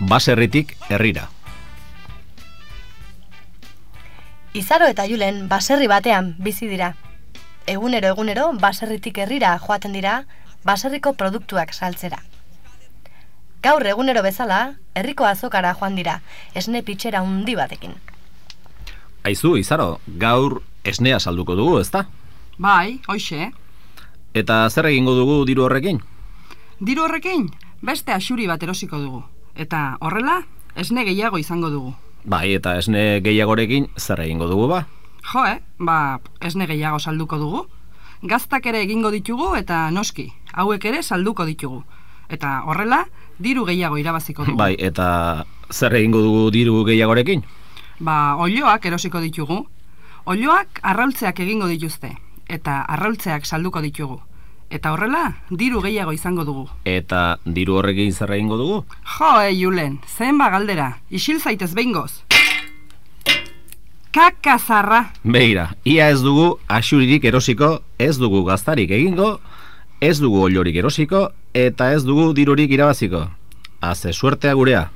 baserritik herrira. Izaro eta Julen baserri batean bizi dira. Egunero egunero baserritik herrira joaten dira baserriko produktuak saltzera. Gaur egunero bezala, herriko azokara joan dira, esne pitxera undi batekin. Aizu, Izaro, gaur esnea salduko dugu, ezta? Bai, hoxe. Eta zer egingo dugu diru horrekin? Diru horrekin, beste asuri bat erosiko dugu. Eta horrela, esne gehiago izango dugu. Bai, eta esne gehiagorekin zer egingo dugu ba? Jo, eh? Ba, esne gehiago salduko dugu. Gaztak ere egingo ditugu eta noski, hauek ere salduko ditugu. Eta horrela, diru gehiago irabaziko dugu. Bai, eta zer egingo dugu diru gehiagorekin? Ba, olioak erosiko ditugu. Olioak arraultzeak egingo dituzte. Eta arraultzeak salduko ditugu. Eta horrela, diru gehiago izango dugu. Eta diru horrekin zer egingo dugu? Jo, e, Julen, zen ba galdera, isil zaitez behingoz. Kakazarra! Begira, ia ez dugu asuririk erosiko, ez dugu gaztarik egingo, ez dugu oliorik erosiko, eta ez dugu dirurik irabaziko. Haze suertea gurea.